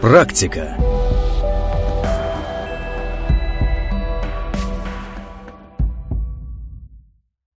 Практика.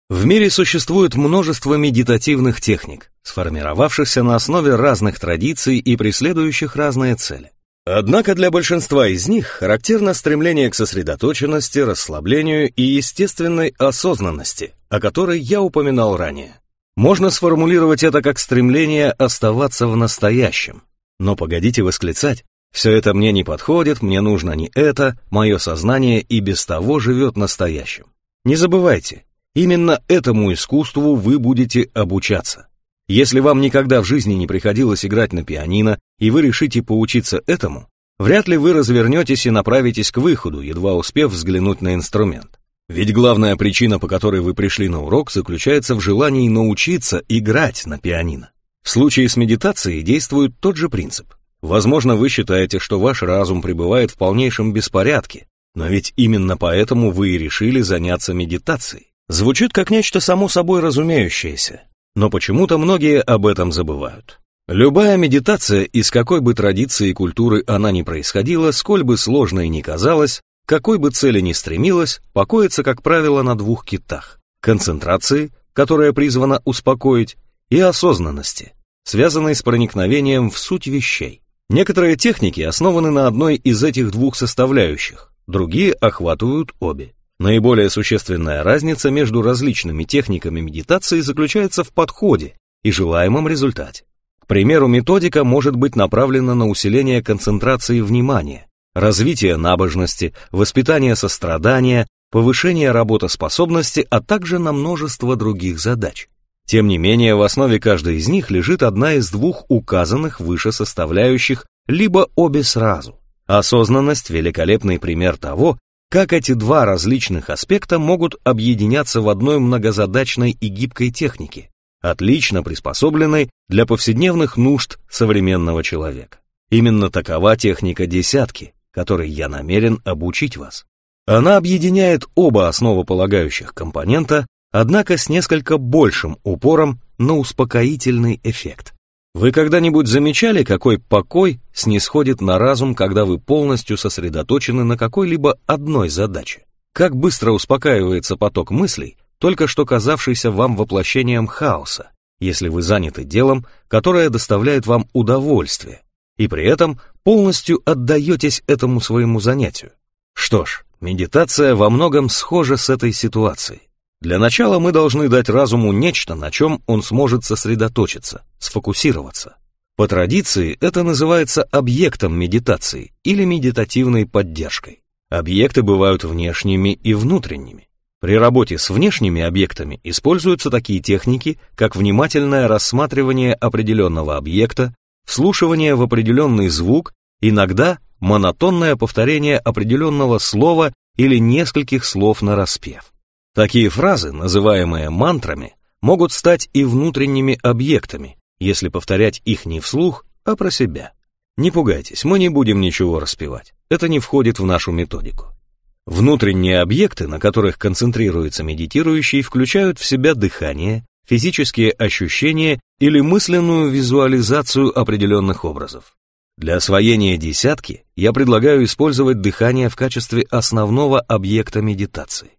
В мире существует множество медитативных техник, сформировавшихся на основе разных традиций и преследующих разные цели. Однако для большинства из них характерно стремление к сосредоточенности, расслаблению и естественной осознанности, о которой я упоминал ранее. Можно сформулировать это как стремление оставаться в настоящем. Но погодите восклицать, все это мне не подходит, мне нужно не это, мое сознание и без того живет настоящим. Не забывайте, Именно этому искусству вы будете обучаться. Если вам никогда в жизни не приходилось играть на пианино, и вы решите поучиться этому, вряд ли вы развернетесь и направитесь к выходу, едва успев взглянуть на инструмент. Ведь главная причина, по которой вы пришли на урок, заключается в желании научиться играть на пианино. В случае с медитацией действует тот же принцип. Возможно, вы считаете, что ваш разум пребывает в полнейшем беспорядке, но ведь именно поэтому вы и решили заняться медитацией. Звучит как нечто само собой разумеющееся, но почему-то многие об этом забывают. Любая медитация, из какой бы традиции и культуры она ни происходила, сколь бы сложной ни казалась, какой бы цели ни стремилась, покоится, как правило, на двух китах. Концентрации, которая призвана успокоить, и осознанности, связанной с проникновением в суть вещей. Некоторые техники основаны на одной из этих двух составляющих, другие охватывают обе. Наиболее существенная разница между различными техниками медитации заключается в подходе и желаемом результате. К примеру, методика может быть направлена на усиление концентрации внимания, развитие набожности, воспитание сострадания, повышение работоспособности, а также на множество других задач. Тем не менее, в основе каждой из них лежит одна из двух указанных выше составляющих, либо обе сразу. Осознанность – великолепный пример того, как эти два различных аспекта могут объединяться в одной многозадачной и гибкой технике, отлично приспособленной для повседневных нужд современного человека. Именно такова техника десятки, которой я намерен обучить вас. Она объединяет оба основополагающих компонента, однако с несколько большим упором на успокоительный эффект. Вы когда-нибудь замечали, какой покой снисходит на разум, когда вы полностью сосредоточены на какой-либо одной задаче? Как быстро успокаивается поток мыслей, только что казавшийся вам воплощением хаоса, если вы заняты делом, которое доставляет вам удовольствие, и при этом полностью отдаетесь этому своему занятию. Что ж, медитация во многом схожа с этой ситуацией. Для начала мы должны дать разуму нечто, на чем он сможет сосредоточиться, сфокусироваться. По традиции это называется объектом медитации или медитативной поддержкой. Объекты бывают внешними и внутренними. При работе с внешними объектами используются такие техники, как внимательное рассматривание определенного объекта, вслушивание в определенный звук, иногда монотонное повторение определенного слова или нескольких слов на распев. Такие фразы, называемые мантрами, могут стать и внутренними объектами, если повторять их не вслух, а про себя. Не пугайтесь, мы не будем ничего распевать. Это не входит в нашу методику. Внутренние объекты, на которых концентрируется медитирующий, включают в себя дыхание, физические ощущения или мысленную визуализацию определенных образов. Для освоения десятки я предлагаю использовать дыхание в качестве основного объекта медитации.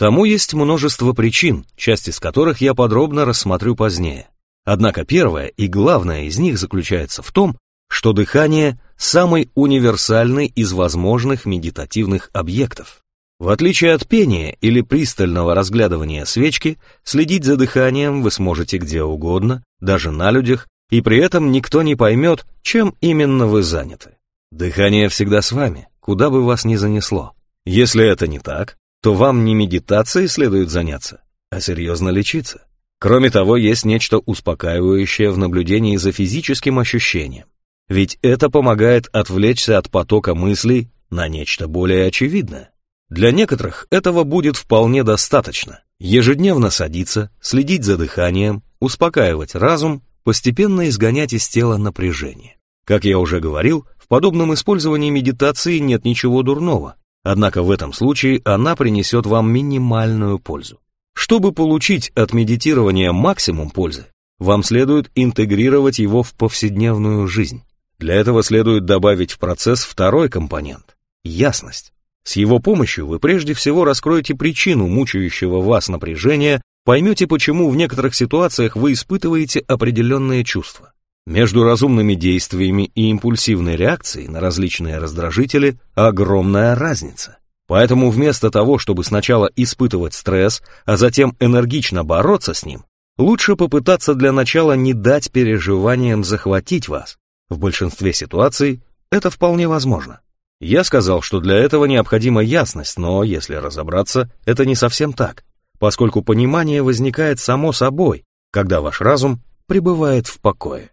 Тому есть множество причин, часть из которых я подробно рассмотрю позднее. Однако первое и главное из них заключается в том, что дыхание – самый универсальный из возможных медитативных объектов. В отличие от пения или пристального разглядывания свечки, следить за дыханием вы сможете где угодно, даже на людях, и при этом никто не поймет, чем именно вы заняты. Дыхание всегда с вами, куда бы вас ни занесло. Если это не так, то вам не медитацией следует заняться, а серьезно лечиться. Кроме того, есть нечто успокаивающее в наблюдении за физическим ощущением. Ведь это помогает отвлечься от потока мыслей на нечто более очевидное. Для некоторых этого будет вполне достаточно. Ежедневно садиться, следить за дыханием, успокаивать разум, постепенно изгонять из тела напряжение. Как я уже говорил, в подобном использовании медитации нет ничего дурного, Однако в этом случае она принесет вам минимальную пользу. Чтобы получить от медитирования максимум пользы, вам следует интегрировать его в повседневную жизнь. Для этого следует добавить в процесс второй компонент — ясность. С его помощью вы прежде всего раскроете причину мучающего вас напряжения, поймете, почему в некоторых ситуациях вы испытываете определенные чувства. Между разумными действиями и импульсивной реакцией на различные раздражители огромная разница. Поэтому вместо того, чтобы сначала испытывать стресс, а затем энергично бороться с ним, лучше попытаться для начала не дать переживаниям захватить вас. В большинстве ситуаций это вполне возможно. Я сказал, что для этого необходима ясность, но, если разобраться, это не совсем так, поскольку понимание возникает само собой, когда ваш разум пребывает в покое.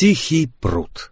Тихий пруд.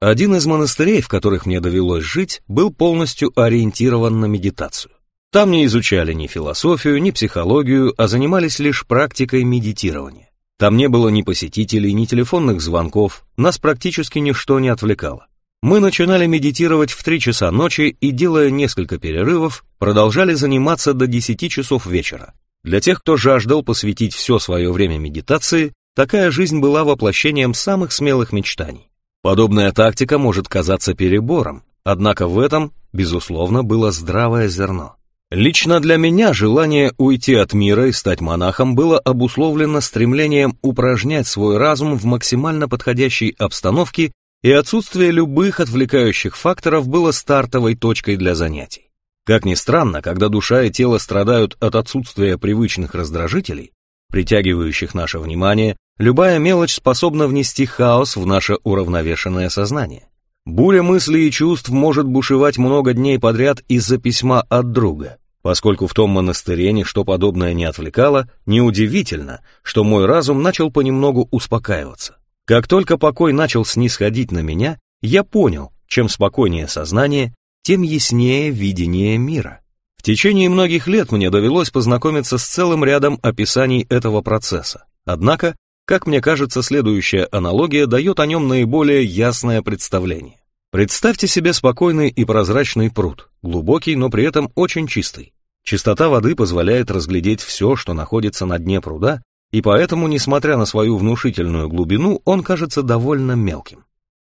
Один из монастырей, в которых мне довелось жить, был полностью ориентирован на медитацию. Там не изучали ни философию, ни психологию, а занимались лишь практикой медитирования. Там не было ни посетителей, ни телефонных звонков, нас практически ничто не отвлекало. Мы начинали медитировать в 3 часа ночи и, делая несколько перерывов, продолжали заниматься до 10 часов вечера. Для тех, кто жаждал посвятить все свое время медитации, такая жизнь была воплощением самых смелых мечтаний. Подобная тактика может казаться перебором, однако в этом, безусловно, было здравое зерно. Лично для меня желание уйти от мира и стать монахом было обусловлено стремлением упражнять свой разум в максимально подходящей обстановке, и отсутствие любых отвлекающих факторов было стартовой точкой для занятий. Как ни странно, когда душа и тело страдают от отсутствия привычных раздражителей, притягивающих наше внимание, Любая мелочь способна внести хаос в наше уравновешенное сознание. Буря мыслей и чувств может бушевать много дней подряд из-за письма от друга. Поскольку в том монастыре ничто подобное не отвлекало, неудивительно, что мой разум начал понемногу успокаиваться. Как только покой начал снисходить на меня, я понял, чем спокойнее сознание, тем яснее видение мира. В течение многих лет мне довелось познакомиться с целым рядом описаний этого процесса. Однако как мне кажется, следующая аналогия дает о нем наиболее ясное представление. Представьте себе спокойный и прозрачный пруд, глубокий, но при этом очень чистый. Чистота воды позволяет разглядеть все, что находится на дне пруда, и поэтому, несмотря на свою внушительную глубину, он кажется довольно мелким.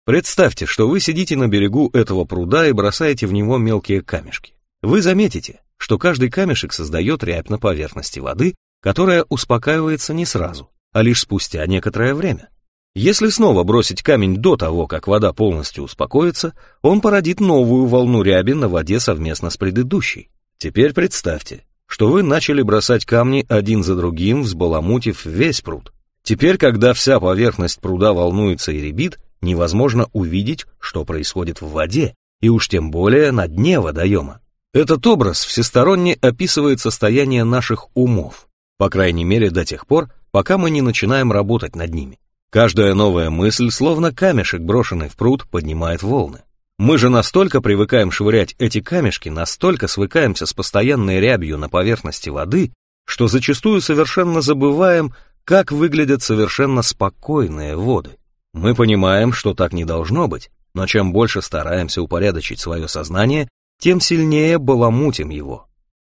Представьте, что вы сидите на берегу этого пруда и бросаете в него мелкие камешки. Вы заметите, что каждый камешек создает рябь на поверхности воды, которая успокаивается не сразу, а лишь спустя некоторое время. Если снова бросить камень до того, как вода полностью успокоится, он породит новую волну ряби на воде совместно с предыдущей. Теперь представьте, что вы начали бросать камни один за другим, взбаламутив весь пруд. Теперь, когда вся поверхность пруда волнуется и рябит, невозможно увидеть, что происходит в воде, и уж тем более на дне водоема. Этот образ всесторонне описывает состояние наших умов, по крайней мере до тех пор, пока мы не начинаем работать над ними. Каждая новая мысль, словно камешек, брошенный в пруд, поднимает волны. Мы же настолько привыкаем швырять эти камешки, настолько свыкаемся с постоянной рябью на поверхности воды, что зачастую совершенно забываем, как выглядят совершенно спокойные воды. Мы понимаем, что так не должно быть, но чем больше стараемся упорядочить свое сознание, тем сильнее баламутим его.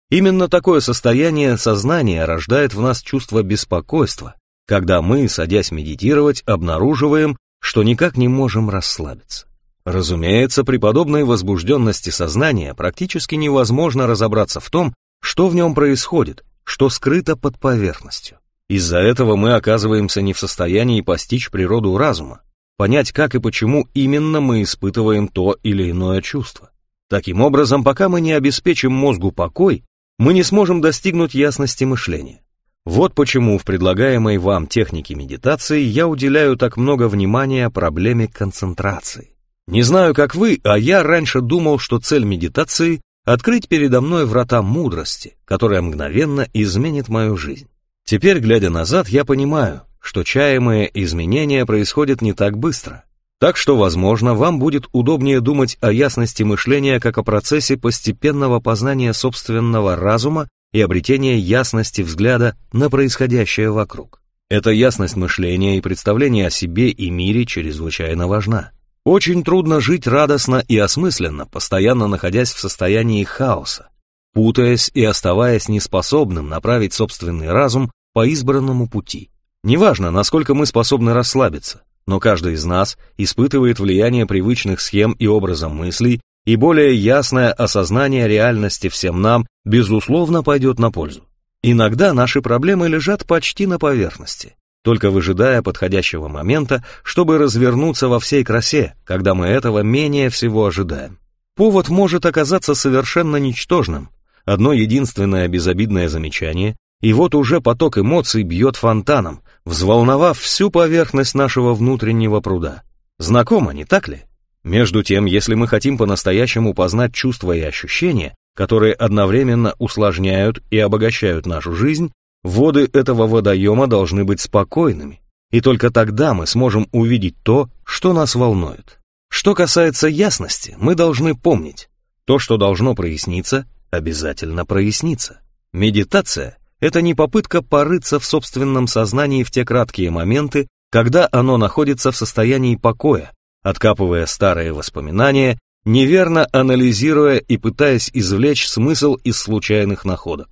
Именно такое состояние сознания рождает в нас чувство беспокойства, когда мы, садясь медитировать, обнаруживаем, что никак не можем расслабиться. Разумеется, при подобной возбужденности сознания практически невозможно разобраться в том, что в нем происходит, что скрыто под поверхностью. Из-за этого мы оказываемся не в состоянии постичь природу разума, понять, как и почему именно мы испытываем то или иное чувство. Таким образом, пока мы не обеспечим мозгу покой, мы не сможем достигнуть ясности мышления. Вот почему в предлагаемой вам технике медитации я уделяю так много внимания проблеме концентрации. Не знаю, как вы, а я раньше думал, что цель медитации — открыть передо мной врата мудрости, которая мгновенно изменит мою жизнь. Теперь, глядя назад, я понимаю, что чаемые изменения происходят не так быстро. Так что, возможно, вам будет удобнее думать о ясности мышления как о процессе постепенного познания собственного разума и обретения ясности взгляда на происходящее вокруг. Эта ясность мышления и представление о себе и мире чрезвычайно важна. Очень трудно жить радостно и осмысленно, постоянно находясь в состоянии хаоса, путаясь и оставаясь неспособным направить собственный разум по избранному пути. Неважно, насколько мы способны расслабиться, но каждый из нас испытывает влияние привычных схем и образа мыслей, и более ясное осознание реальности всем нам, безусловно, пойдет на пользу. Иногда наши проблемы лежат почти на поверхности, только выжидая подходящего момента, чтобы развернуться во всей красе, когда мы этого менее всего ожидаем. Повод может оказаться совершенно ничтожным. Одно единственное безобидное замечание, и вот уже поток эмоций бьет фонтаном, взволновав всю поверхность нашего внутреннего пруда. Знакомо, не так ли? Между тем, если мы хотим по-настоящему познать чувства и ощущения, которые одновременно усложняют и обогащают нашу жизнь, воды этого водоема должны быть спокойными, и только тогда мы сможем увидеть то, что нас волнует. Что касается ясности, мы должны помнить, то, что должно проясниться, обязательно прояснится. Медитация — это не попытка порыться в собственном сознании в те краткие моменты, когда оно находится в состоянии покоя, откапывая старые воспоминания, неверно анализируя и пытаясь извлечь смысл из случайных находок.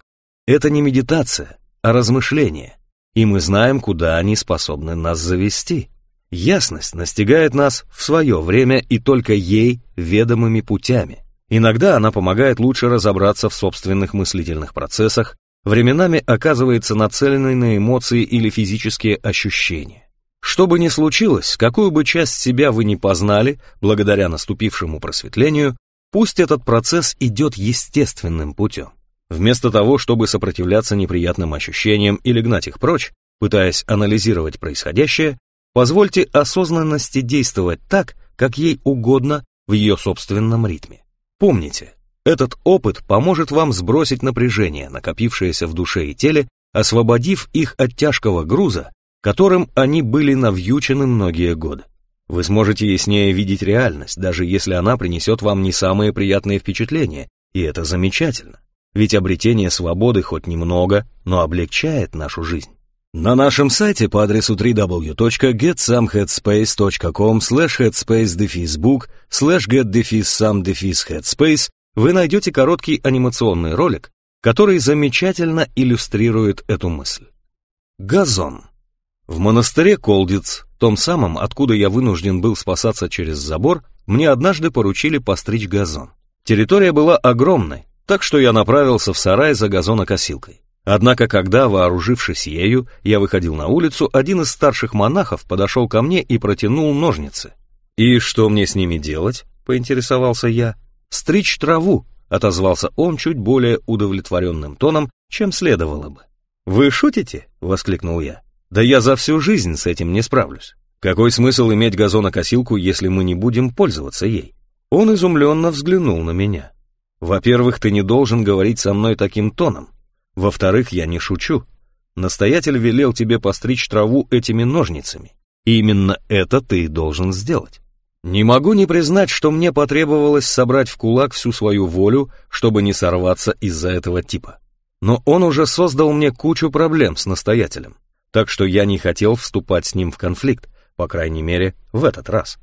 Это не медитация, а размышление, и мы знаем, куда они способны нас завести. Ясность настигает нас в свое время и только ей ведомыми путями. Иногда она помогает лучше разобраться в собственных мыслительных процессах, временами оказывается нацеленной на эмоции или физические ощущения. Что бы ни случилось, какую бы часть себя вы ни познали, благодаря наступившему просветлению, пусть этот процесс идет естественным путем. Вместо того, чтобы сопротивляться неприятным ощущениям или гнать их прочь, пытаясь анализировать происходящее, позвольте осознанности действовать так, как ей угодно в ее собственном ритме. Помните, этот опыт поможет вам сбросить напряжение, накопившееся в душе и теле, освободив их от тяжкого груза, которым они были навьючены многие годы. Вы сможете яснее видеть реальность, даже если она принесет вам не самые приятные впечатления, и это замечательно. Ведь обретение свободы хоть немного, но облегчает нашу жизнь. На нашем сайте по адресу www.getsomeheadspace.com slash headspace-book slash get-some-headspace вы найдете короткий анимационный ролик, который замечательно иллюстрирует эту мысль. Газон. В монастыре Колдиц, том самом, откуда я вынужден был спасаться через забор, мне однажды поручили постричь газон. Территория была огромной, так что я направился в сарай за газонокосилкой. Однако, когда, вооружившись ею, я выходил на улицу, один из старших монахов подошел ко мне и протянул ножницы. «И что мне с ними делать?» — поинтересовался я. «Стричь траву», — отозвался он чуть более удовлетворенным тоном, чем следовало бы. «Вы шутите?» — воскликнул я. Да я за всю жизнь с этим не справлюсь. Какой смысл иметь газонокосилку, если мы не будем пользоваться ей? Он изумленно взглянул на меня. Во-первых, ты не должен говорить со мной таким тоном. Во-вторых, я не шучу. Настоятель велел тебе постричь траву этими ножницами. И именно это ты должен сделать. Не могу не признать, что мне потребовалось собрать в кулак всю свою волю, чтобы не сорваться из-за этого типа. Но он уже создал мне кучу проблем с настоятелем так что я не хотел вступать с ним в конфликт, по крайней мере, в этот раз.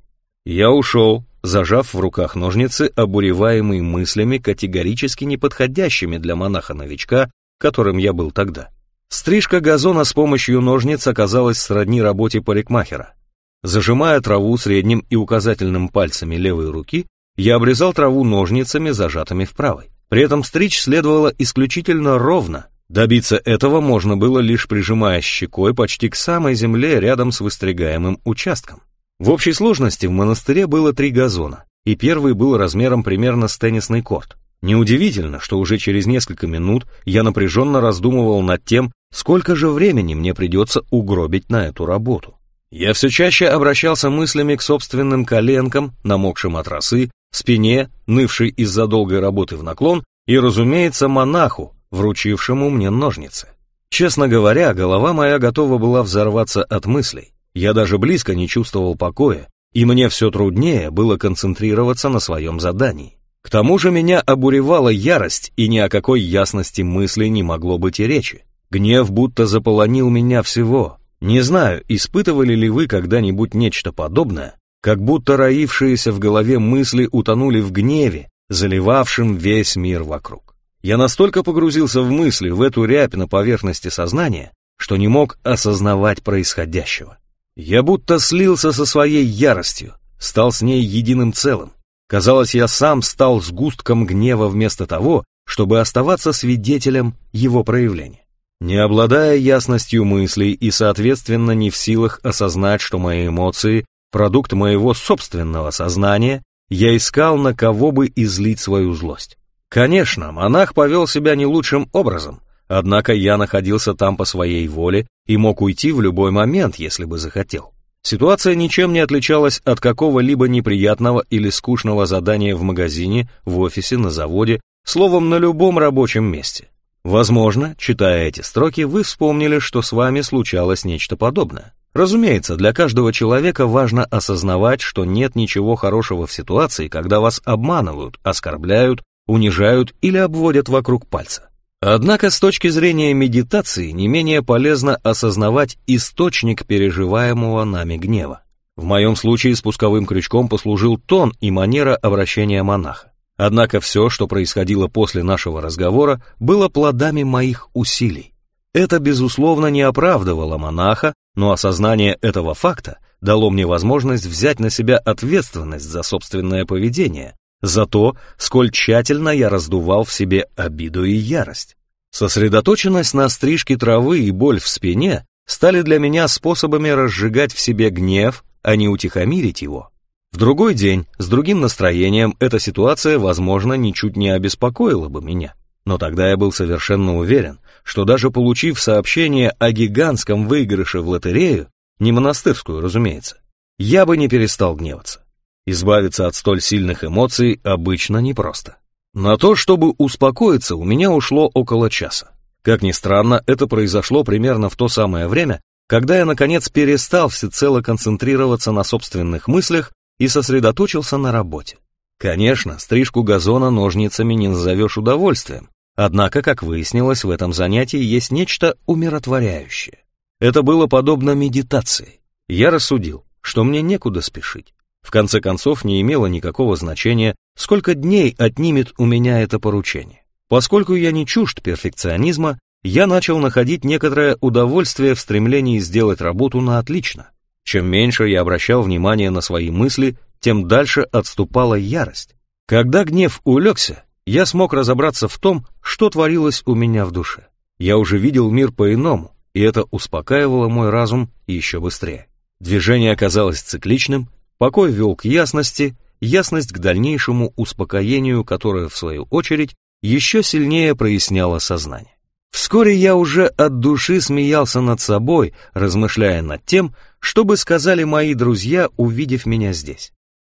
Я ушел, зажав в руках ножницы, обуреваемые мыслями, категорически неподходящими для монаха-новичка, которым я был тогда. Стрижка газона с помощью ножниц оказалась сродни работе парикмахера. Зажимая траву средним и указательным пальцами левой руки, я обрезал траву ножницами, зажатыми в правой. При этом стричь следовало исключительно ровно, Добиться этого можно было лишь прижимая щекой почти к самой земле рядом с выстригаемым участком. В общей сложности в монастыре было три газона, и первый был размером примерно с теннисный корт. Неудивительно, что уже через несколько минут я напряженно раздумывал над тем, сколько же времени мне придется угробить на эту работу. Я все чаще обращался мыслями к собственным коленкам, намокшим от росы, спине, нывшей из-за долгой работы в наклон, и, разумеется, монаху, вручившему мне ножницы. Честно говоря, голова моя готова была взорваться от мыслей. Я даже близко не чувствовал покоя, и мне все труднее было концентрироваться на своем задании. К тому же меня обуревала ярость, и ни о какой ясности мысли не могло быть и речи. Гнев будто заполонил меня всего. Не знаю, испытывали ли вы когда-нибудь нечто подобное, как будто роившиеся в голове мысли утонули в гневе, заливавшем весь мир вокруг. Я настолько погрузился в мысли, в эту рябь на поверхности сознания, что не мог осознавать происходящего. Я будто слился со своей яростью, стал с ней единым целым. Казалось, я сам стал сгустком гнева вместо того, чтобы оставаться свидетелем его проявления. Не обладая ясностью мыслей и, соответственно, не в силах осознать, что мои эмоции – продукт моего собственного сознания, я искал, на кого бы излить свою злость. Конечно, монах повел себя не лучшим образом, однако я находился там по своей воле и мог уйти в любой момент, если бы захотел. Ситуация ничем не отличалась от какого-либо неприятного или скучного задания в магазине, в офисе, на заводе, словом, на любом рабочем месте. Возможно, читая эти строки, вы вспомнили, что с вами случалось нечто подобное. Разумеется, для каждого человека важно осознавать, что нет ничего хорошего в ситуации, когда вас обманывают, оскорбляют, унижают или обводят вокруг пальца. Однако с точки зрения медитации не менее полезно осознавать источник переживаемого нами гнева. В моем случае спусковым крючком послужил тон и манера обращения монаха. Однако все, что происходило после нашего разговора, было плодами моих усилий. Это, безусловно, не оправдывало монаха, но осознание этого факта дало мне возможность взять на себя ответственность за собственное поведение, за то, сколь тщательно я раздувал в себе обиду и ярость. Сосредоточенность на стрижке травы и боль в спине стали для меня способами разжигать в себе гнев, а не утихомирить его. В другой день, с другим настроением, эта ситуация, возможно, ничуть не обеспокоила бы меня. Но тогда я был совершенно уверен, что даже получив сообщение о гигантском выигрыше в лотерею, не монастырскую, разумеется, я бы не перестал гневаться. Избавиться от столь сильных эмоций обычно непросто. На то, чтобы успокоиться, у меня ушло около часа. Как ни странно, это произошло примерно в то самое время, когда я, наконец, перестал всецело концентрироваться на собственных мыслях и сосредоточился на работе. Конечно, стрижку газона ножницами не назовешь удовольствием, однако, как выяснилось, в этом занятии есть нечто умиротворяющее. Это было подобно медитации. Я рассудил, что мне некуда спешить. В конце концов, не имело никакого значения, сколько дней отнимет у меня это поручение. Поскольку я не чужд перфекционизма, я начал находить некоторое удовольствие в стремлении сделать работу на отлично. Чем меньше я обращал внимание на свои мысли, тем дальше отступала ярость. Когда гнев улегся, я смог разобраться в том, что творилось у меня в душе. Я уже видел мир по-иному, и это успокаивало мой разум еще быстрее. Движение оказалось цикличным, покой вел к ясности, ясность к дальнейшему успокоению, которое, в свою очередь, еще сильнее проясняло сознание. Вскоре я уже от души смеялся над собой, размышляя над тем, что бы сказали мои друзья, увидев меня здесь.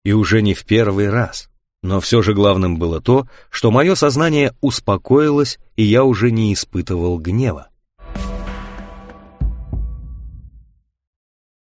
И уже не в первый раз. Но все же главным было то, что мое сознание успокоилось, и я уже не испытывал гнева.